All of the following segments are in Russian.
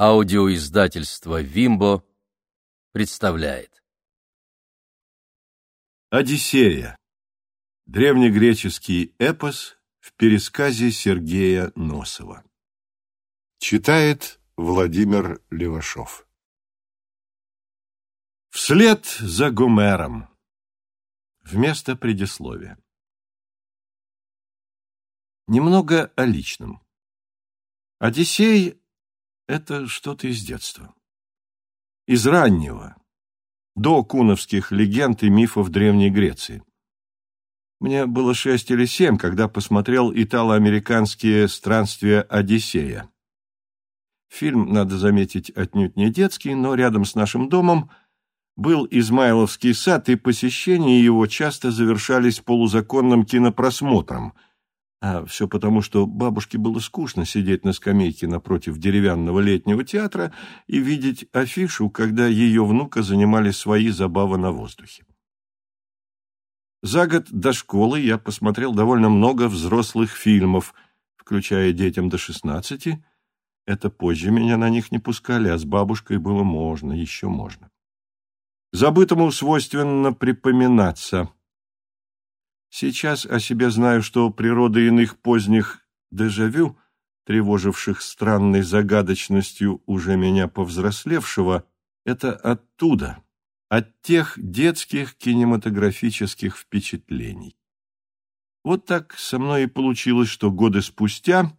Аудиоиздательство «Вимбо» представляет. Одиссея. Древнегреческий эпос в пересказе Сергея Носова. Читает Владимир Левашов. Вслед за Гомером. Вместо предисловия. Немного о личном. Одиссей это что-то из детства. Из раннего, до куновских легенд и мифов Древней Греции. Мне было шесть или семь, когда посмотрел итало-американские странствия Одиссея. Фильм, надо заметить, отнюдь не детский, но рядом с нашим домом был Измайловский сад, и посещения его часто завершались полузаконным кинопросмотром – а все потому, что бабушке было скучно сидеть на скамейке напротив деревянного летнего театра и видеть афишу, когда ее внука занимали свои забавы на воздухе. За год до школы я посмотрел довольно много взрослых фильмов, включая детям до шестнадцати. Это позже меня на них не пускали, а с бабушкой было можно, еще можно. Забытому свойственно припоминаться – Сейчас о себе знаю, что природа иных поздних дежавю, тревоживших странной загадочностью уже меня повзрослевшего, это оттуда, от тех детских кинематографических впечатлений. Вот так со мной и получилось, что годы спустя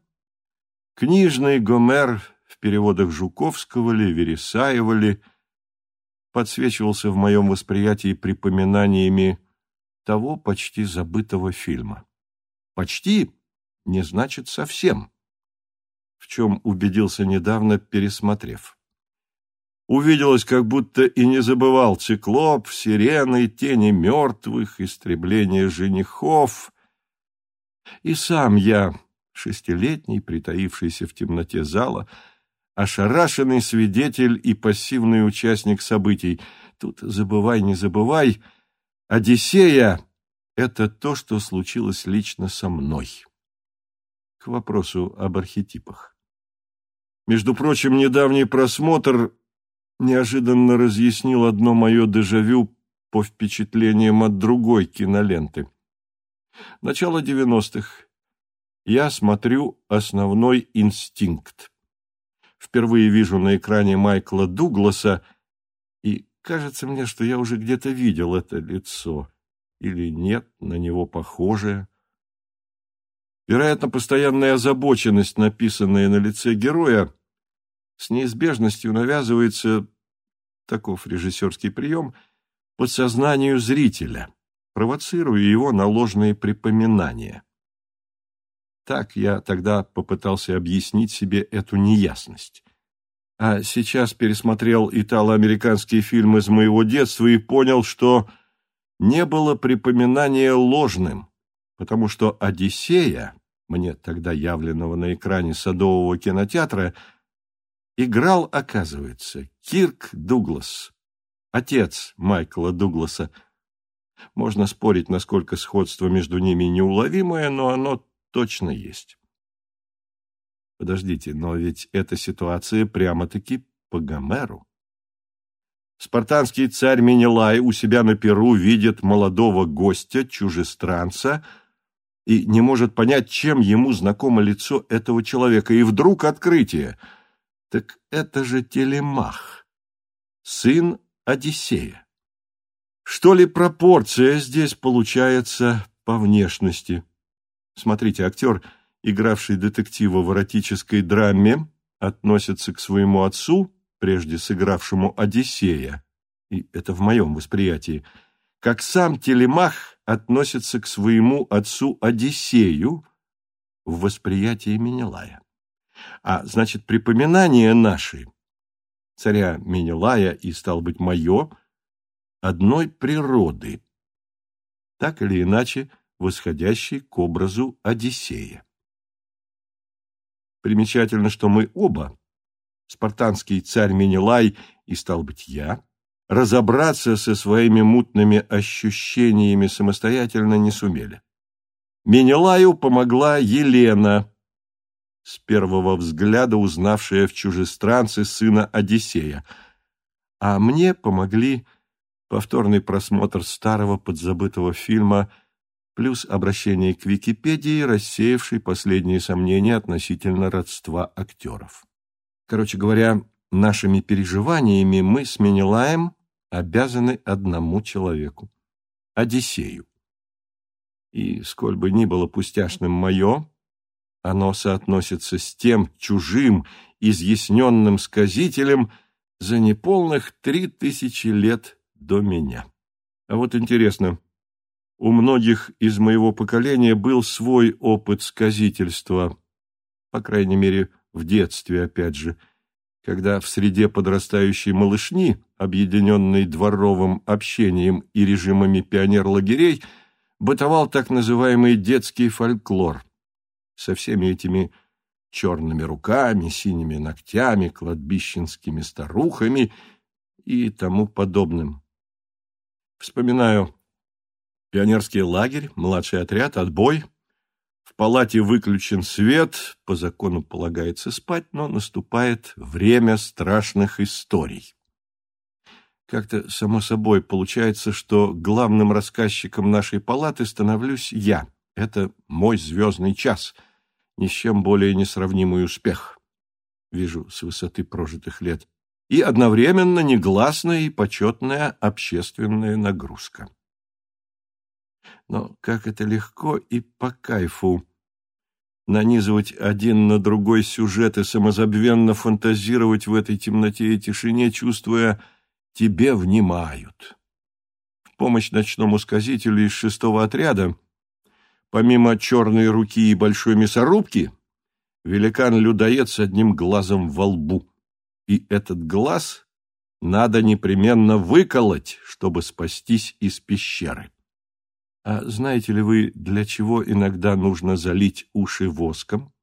книжный Гомер в переводах Жуковского ли, Вересаева ли подсвечивался в моем восприятии припоминаниями того почти забытого фильма. «Почти» не значит «совсем», в чем убедился недавно, пересмотрев. Увиделось, как будто и не забывал циклоп, сирены, тени мертвых, истребление женихов. И сам я, шестилетний, притаившийся в темноте зала, ошарашенный свидетель и пассивный участник событий. Тут забывай, не забывай — Одиссея — это то, что случилось лично со мной. К вопросу об архетипах. Между прочим, недавний просмотр неожиданно разъяснил одно мое дежавю по впечатлениям от другой киноленты. Начало девяностых. Я смотрю «Основной инстинкт». Впервые вижу на экране Майкла Дугласа Кажется мне, что я уже где-то видел это лицо. Или нет, на него похожее. Вероятно, постоянная озабоченность, написанная на лице героя, с неизбежностью навязывается, таков режиссерский прием, подсознанию зрителя, провоцируя его на ложные припоминания. Так я тогда попытался объяснить себе эту неясность а сейчас пересмотрел итало-американские фильмы из моего детства и понял, что не было припоминания ложным, потому что «Одиссея», мне тогда явленного на экране Садового кинотеатра, играл, оказывается, Кирк Дуглас, отец Майкла Дугласа. Можно спорить, насколько сходство между ними неуловимое, но оно точно есть. Подождите, но ведь эта ситуация прямо-таки по Гомеру. Спартанский царь Менелай у себя на Перу видит молодого гостя, чужестранца, и не может понять, чем ему знакомо лицо этого человека. И вдруг открытие. Так это же Телемах, сын Одиссея. Что ли пропорция здесь получается по внешности? Смотрите, актер – игравший детектива в эротической драме, относится к своему отцу, прежде сыгравшему Одиссея, и это в моем восприятии, как сам Телемах относится к своему отцу Одиссею в восприятии Менелая. А значит, припоминания наши, царя Менелая и, стал быть, мое, одной природы, так или иначе восходящей к образу Одиссея. Примечательно, что мы оба, спартанский царь Менелай и, стал быть, я, разобраться со своими мутными ощущениями самостоятельно не сумели. Менелаю помогла Елена, с первого взгляда узнавшая в чужестранце сына Одиссея, а мне помогли повторный просмотр старого подзабытого фильма плюс обращение к Википедии, рассеявшей последние сомнения относительно родства актеров. Короче говоря, нашими переживаниями мы с Менелаем обязаны одному человеку – Одиссею. И сколь бы ни было пустяшным мое, оно соотносится с тем чужим, изъясненным сказителем за неполных три тысячи лет до меня. А вот интересно, у многих из моего поколения был свой опыт сказительства, по крайней мере, в детстве, опять же, когда в среде подрастающей малышни, объединенной дворовым общением и режимами пионер-лагерей, бытовал так называемый детский фольклор со всеми этими черными руками, синими ногтями, кладбищенскими старухами и тому подобным. Вспоминаю пионерский лагерь, младший отряд, отбой. В палате выключен свет, по закону полагается спать, но наступает время страшных историй. Как-то само собой получается, что главным рассказчиком нашей палаты становлюсь я. Это мой звездный час, ни с чем более несравнимый успех. Вижу с высоты прожитых лет. И одновременно негласная и почетная общественная нагрузка. Но как это легко и по кайфу нанизывать один на другой сюжет и самозабвенно фантазировать в этой темноте и тишине, чувствуя тебе внимают. В помощь ночному сказителю из шестого отряда, помимо черной руки и большой мясорубки, великан-людоед с одним глазом во лбу. И этот глаз надо непременно выколоть, чтобы спастись из пещеры. А знаете ли вы, для чего иногда нужно залить уши воском?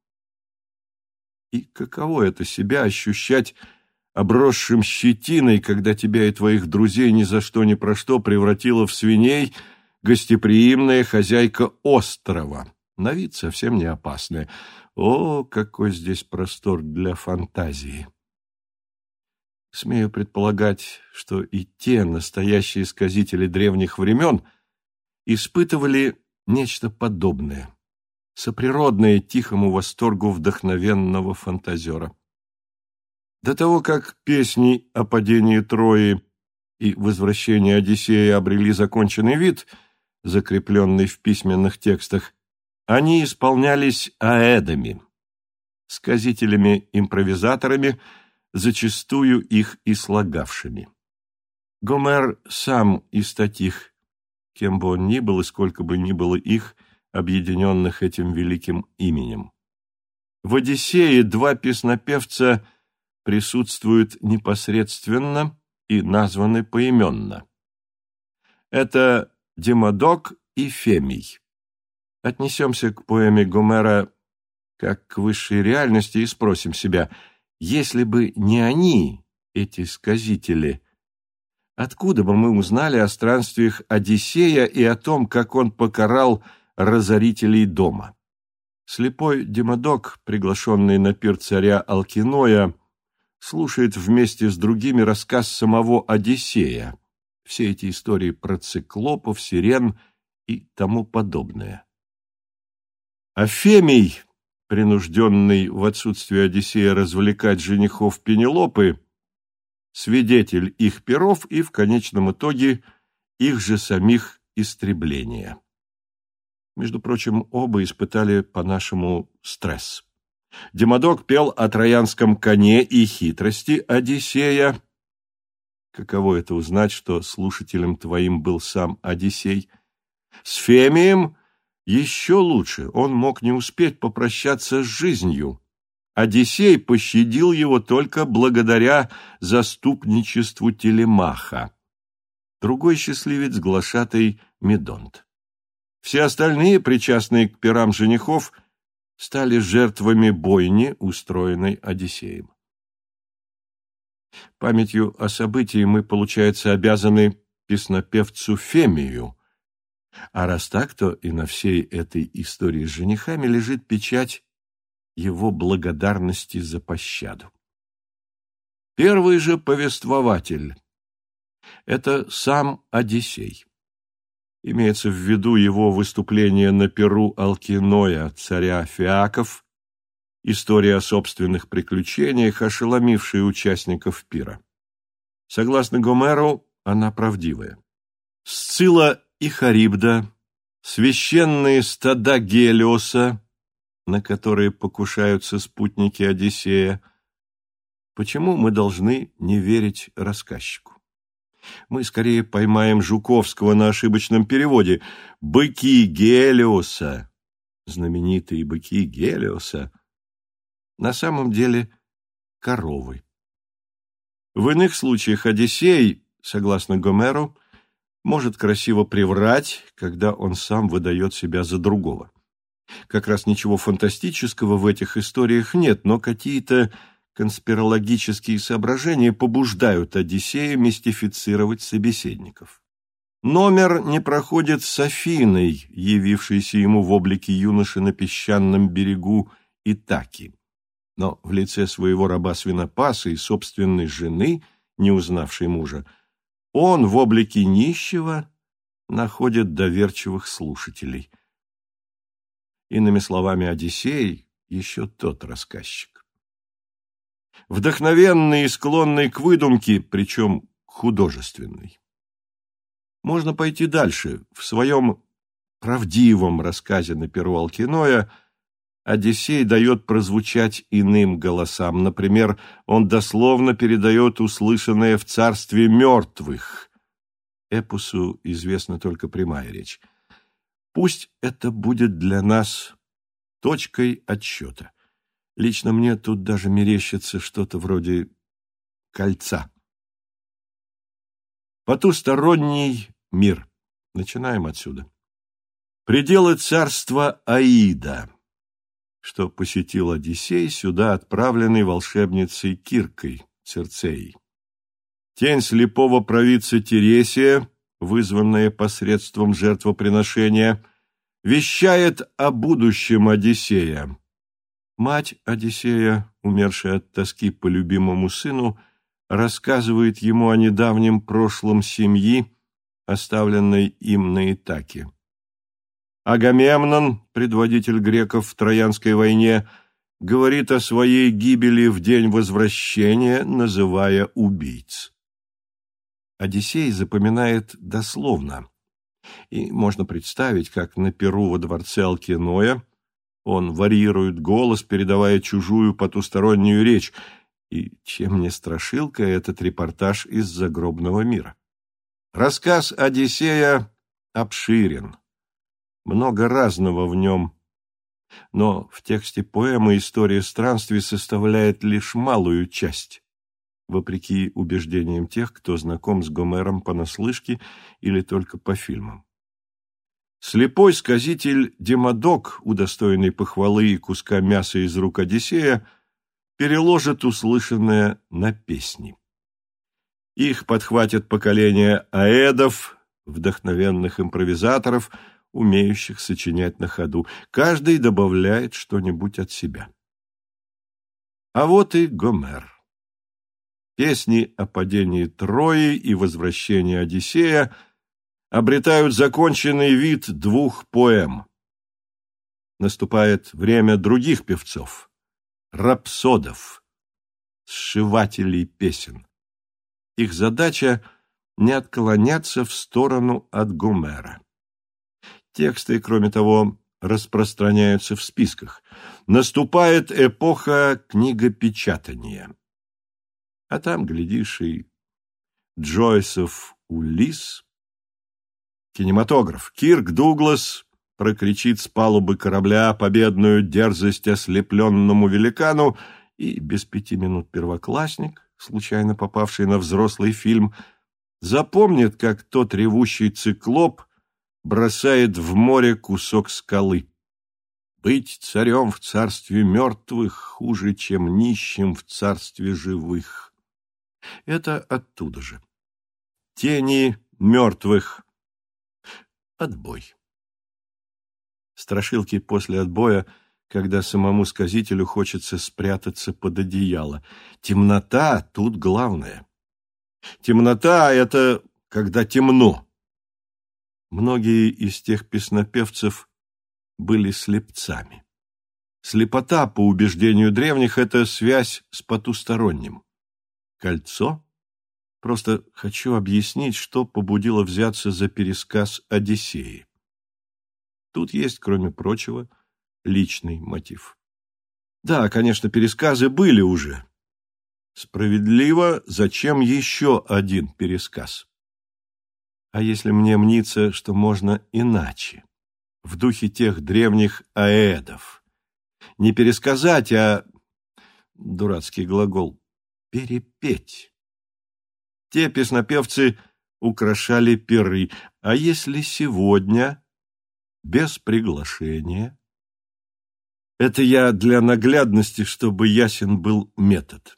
И каково это себя ощущать обросшим щетиной, когда тебя и твоих друзей ни за что ни про что превратила в свиней гостеприимная хозяйка острова, на вид совсем не опасная. О, какой здесь простор для фантазии! Смею предполагать, что и те настоящие сказители древних времен испытывали нечто подобное, соприродное тихому восторгу вдохновенного фантазера. До того, как песни о падении Трои и возвращении Одиссея обрели законченный вид, закрепленный в письменных текстах, они исполнялись аэдами, сказителями-импровизаторами, зачастую их и слагавшими. Гомер сам из таких, кем бы он ни был и сколько бы ни было их, объединенных этим великим именем. В «Одиссее» два песнопевца – присутствуют непосредственно и названы поименно. Это Демодок и Фемий. Отнесемся к поэме Гомера как к высшей реальности и спросим себя, если бы не они, эти сказители, откуда бы мы узнали о странствиях Одиссея и о том, как он покарал разорителей дома? Слепой Демодок, приглашенный на пир царя Алкиноя, слушает вместе с другими рассказ самого Одиссея, все эти истории про циклопов, сирен и тому подобное. Афемий, принужденный в отсутствие Одиссея развлекать женихов Пенелопы, свидетель их перов и, в конечном итоге, их же самих истребления. Между прочим, оба испытали по-нашему стресс. Демодок пел о троянском коне и хитрости Одиссея. Каково это узнать, что слушателем твоим был сам Одиссей? С Фемием еще лучше, он мог не успеть попрощаться с жизнью. Одиссей пощадил его только благодаря заступничеству Телемаха. Другой счастливец — глашатый Медонт. Все остальные, причастные к пирам женихов — стали жертвами бойни, устроенной Одиссеем. Памятью о событии мы, получается, обязаны песнопевцу Фемию, а раз так, то и на всей этой истории с женихами лежит печать его благодарности за пощаду. Первый же повествователь – это сам Одиссей. Имеется в виду его выступление на перу Алкиноя, царя Фиаков, история о собственных приключениях, ошеломившая участников пира. Согласно Гомеру, она правдивая. Сцила и Харибда, священные стада Гелиоса, на которые покушаются спутники Одиссея. Почему мы должны не верить рассказчику? Мы скорее поймаем Жуковского на ошибочном переводе. «Быки Гелиоса», знаменитые быки Гелиоса, на самом деле коровы. В иных случаях Одиссей, согласно Гомеру, может красиво приврать, когда он сам выдает себя за другого. Как раз ничего фантастического в этих историях нет, но какие-то конспирологические соображения побуждают Одиссея мистифицировать собеседников. Номер не проходит с Афиной, явившейся ему в облике юноши на песчаном берегу Итаки. Но в лице своего раба-свинопаса и собственной жены, не узнавшей мужа, он в облике нищего находит доверчивых слушателей. Иными словами, Одиссей еще тот рассказчик. Вдохновенный и склонный к выдумке, причем художественный. Можно пойти дальше. В своем правдивом рассказе на перу Алкиноя Одиссей дает прозвучать иным голосам. Например, он дословно передает услышанное в царстве мертвых. Эпусу известна только прямая речь. Пусть это будет для нас точкой отсчета. Лично мне тут даже мерещится что-то вроде кольца. Потусторонний мир. Начинаем отсюда. Пределы царства Аида что посетил Одиссей, сюда отправленный волшебницей Киркой, Церцеей. Тень слепого провидца Тересия, вызванная посредством жертвоприношения, вещает о будущем Одиссея. Мать Одиссея, умершая от тоски по любимому сыну, рассказывает ему о недавнем прошлом семьи, оставленной им на Итаке. Агамемнон, предводитель греков в Троянской войне, говорит о своей гибели в день возвращения, называя убийц. Одиссей запоминает дословно, и можно представить, как на перу во дворце Алкиноя он варьирует голос, передавая чужую потустороннюю речь, и чем не страшилка этот репортаж из загробного мира. Рассказ Одиссея обширен много разного в нем. Но в тексте поэмы история странствий составляет лишь малую часть, вопреки убеждениям тех, кто знаком с Гомером понаслышке или только по фильмам. Слепой сказитель Демодок, удостоенный похвалы и куска мяса из рук Одиссея, переложит услышанное на песни. Их подхватят поколение аэдов, вдохновенных импровизаторов – умеющих сочинять на ходу. Каждый добавляет что-нибудь от себя. А вот и Гомер. Песни о падении Трои и возвращении Одиссея обретают законченный вид двух поэм. Наступает время других певцов, рапсодов, сшивателей песен. Их задача — не отклоняться в сторону от Гомера. Тексты, кроме того, распространяются в списках. Наступает эпоха книгопечатания. А там, глядишь, и Джойсов Улис. Кинематограф. Кирк Дуглас прокричит с палубы корабля победную дерзость ослепленному великану, и без пяти минут первоклассник, случайно попавший на взрослый фильм, запомнит, как тот ревущий циклоп бросает в море кусок скалы. Быть царем в царстве мертвых хуже, чем нищим в царстве живых. Это оттуда же. Тени мертвых. Отбой. Страшилки после отбоя когда самому сказителю хочется спрятаться под одеяло. Темнота тут главное. Темнота — это когда темно. Многие из тех песнопевцев были слепцами. Слепота, по убеждению древних, это связь с потусторонним. Кольцо? Просто хочу объяснить, что побудило взяться за пересказ Одиссеи. Тут есть, кроме прочего, личный мотив. Да, конечно, пересказы были уже. Справедливо, зачем еще один пересказ? А если мне мнится, что можно иначе, в духе тех древних аэдов? Не пересказать, а, дурацкий глагол, перепеть. Те песнопевцы украшали пиры, а если сегодня, без приглашения? Это я для наглядности, чтобы ясен был метод.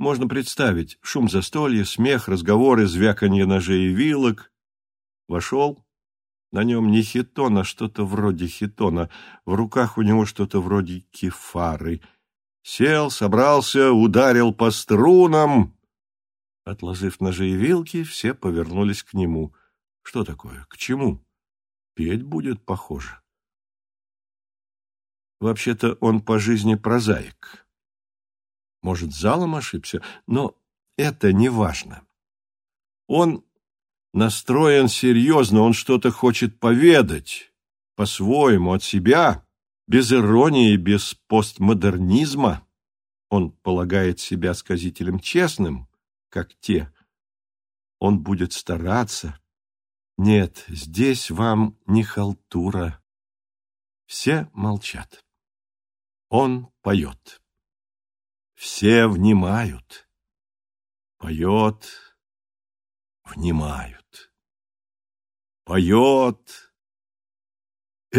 Можно представить шум застолья, смех, разговоры, звяканье ножей и вилок. Вошел, на нем не хитон, а что-то вроде хитона, в руках у него что-то вроде кефары. Сел, собрался, ударил по струнам. Отложив ножи и вилки, все повернулись к нему. Что такое? К чему? Петь будет похоже. Вообще-то он по жизни прозаик. Может, залом ошибся, но это не важно. Он настроен серьезно, он что-то хочет поведать, по-своему, от себя, без иронии, без постмодернизма. Он полагает себя сказителем честным, как те. Он будет стараться. Нет, здесь вам не халтура. Все молчат. Он поет. Все внимают. Поет, внимают. Поет.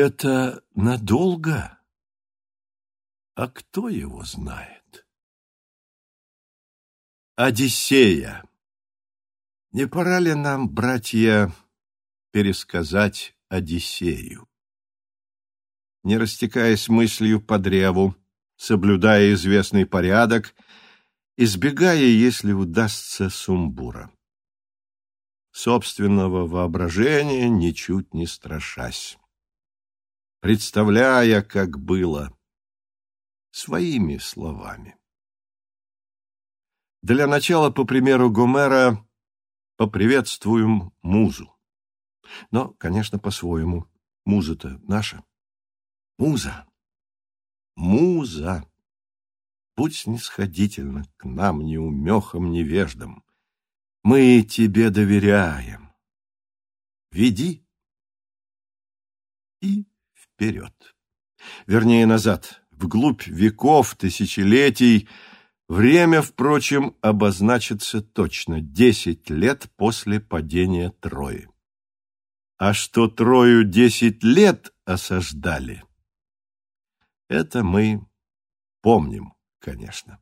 Это надолго? А кто его знает? Одиссея. Не пора ли нам, братья, пересказать Одиссею? не растекаясь мыслью по древу, соблюдая известный порядок, избегая, если удастся, сумбура. Собственного воображения ничуть не страшась. Представляя, как было, своими словами. Для начала, по примеру Гомера, поприветствуем музу. Но, конечно, по-своему. Муза-то наша. Муза, муза, будь снисходительна к нам, неумехам, невеждам. Мы тебе доверяем. Веди и вперед. Вернее, назад, вглубь веков, тысячелетий. Время, впрочем, обозначится точно — десять лет после падения Трои. А что Трою десять лет осаждали — это мы помним, конечно.